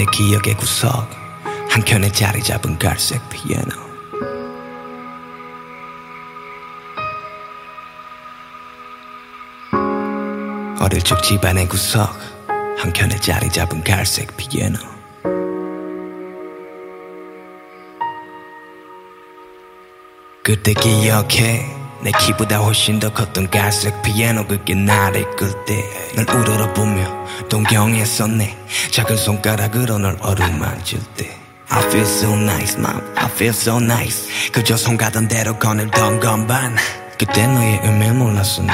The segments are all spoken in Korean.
내 기억의 구석 한켠에 자리 잡은 갈색 피아노. 어릴 적 집안의 구석 한켠에 자리 잡은 갈색 피아노. 그때 기억해 내 키보다 훨씬 더 컸던 갈색 피아노 그게 나를 이끌 때널 우러러보며 동경했었네 작은 손가락으로 널 어루만질 때 I feel so nice, mom. I feel so nice. 그저 손 가던 대로 거닐던 건반. 그때 너의 의미를 몰랐었네.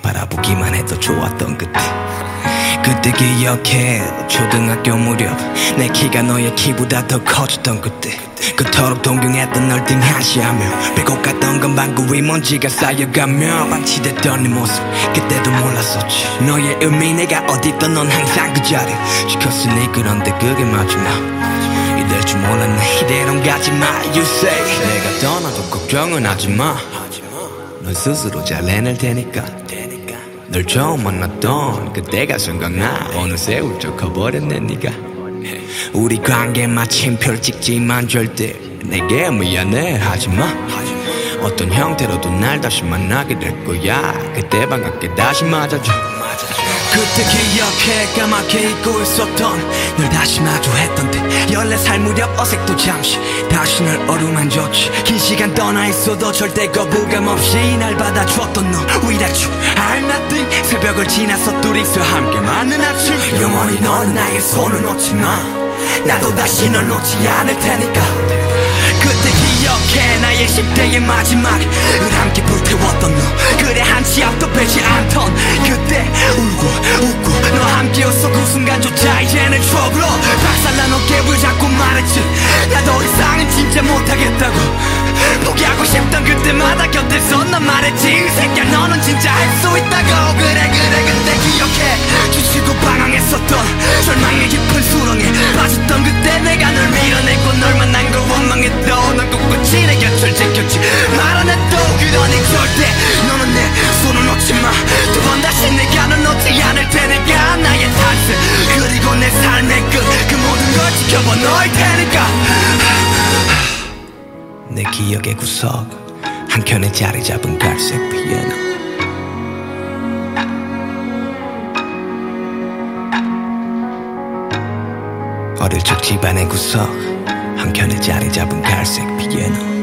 바라보기만 해도 좋았던 그때. 그때 기억해. 초등학교 무렵 내 키가 너의 키보다 더 커졌던 그때. 그토록 동경했던 널 등하시하며 빼고 갔던 건 방구 위 먼지가 쌓여가며 방치됐던 네 모습 그때도 몰랐었지. 너의 의미 내가 어딨던 넌 항상 그 자리 지켰으니 그런데 그게 마지막. 이럴 줄 몰랐네. 이대로 가지마 You say. 내가 떠나도 걱정은 하지마. 넌 스스로 잘 해낼 테니까 널 처음 만났던 그때가 생각나. 어느새 울적 커버렸네 네가. 우리 관계 마침 펼찍지만 절대 내게 미안해 하지마. 어떤 형태로도 날 다시 만나게 될 거야. 그때 반갑게 다시 맞아줘. 그때 기억해 까맣게 잊고 있었던 널 다시 마주했던 때 14살 무렵 어색도 잠시 다시 널 어루만졌지. 긴 시간 떠나 있어도 절대 거부감 없이 날 받아줬던 너 Without you I'm nothing. 새벽을 지나서 둘이서 함께 맞는 아침. 영원히 넌 나의 손을 놓지 마. 나도 다시 널 놓지 않을 테니까. 그때 기억해. 나의 10대의 마지막 을 함께 불태웠던 너. 그래 한 치 앞도 빼지 않던 그때 울고 웃고 너 함께였어. 그 순간조차 이제는 추억으로 박살난 어 못하겠다고 포기하고 싶던 그때마다 곁에서 난 말했지 새끼야 너는 진짜 할 수 있다고 그래 그래 그때 기억해. 지치고 방황했었던 절망의 깊은 수렁에 빠졌던 그때 내가 널 밀어내고 널 만난 거 원망했던 넌 꿋꿋이 내 곁을 지켰지. 말 안 해도 그러니 절대 너는 내 손을 놓지 마두 번 다시 내가 널 놓지 않을 테니까 나의 탄생 그리고 내 삶의 끝 그 모든 걸 지켜봐 너일 테니까 내 기억의 구석 한켠에 자리 잡은 갈색 피아노 어릴 적 집안의 구석 한켠에 자리 잡은 갈색 피아노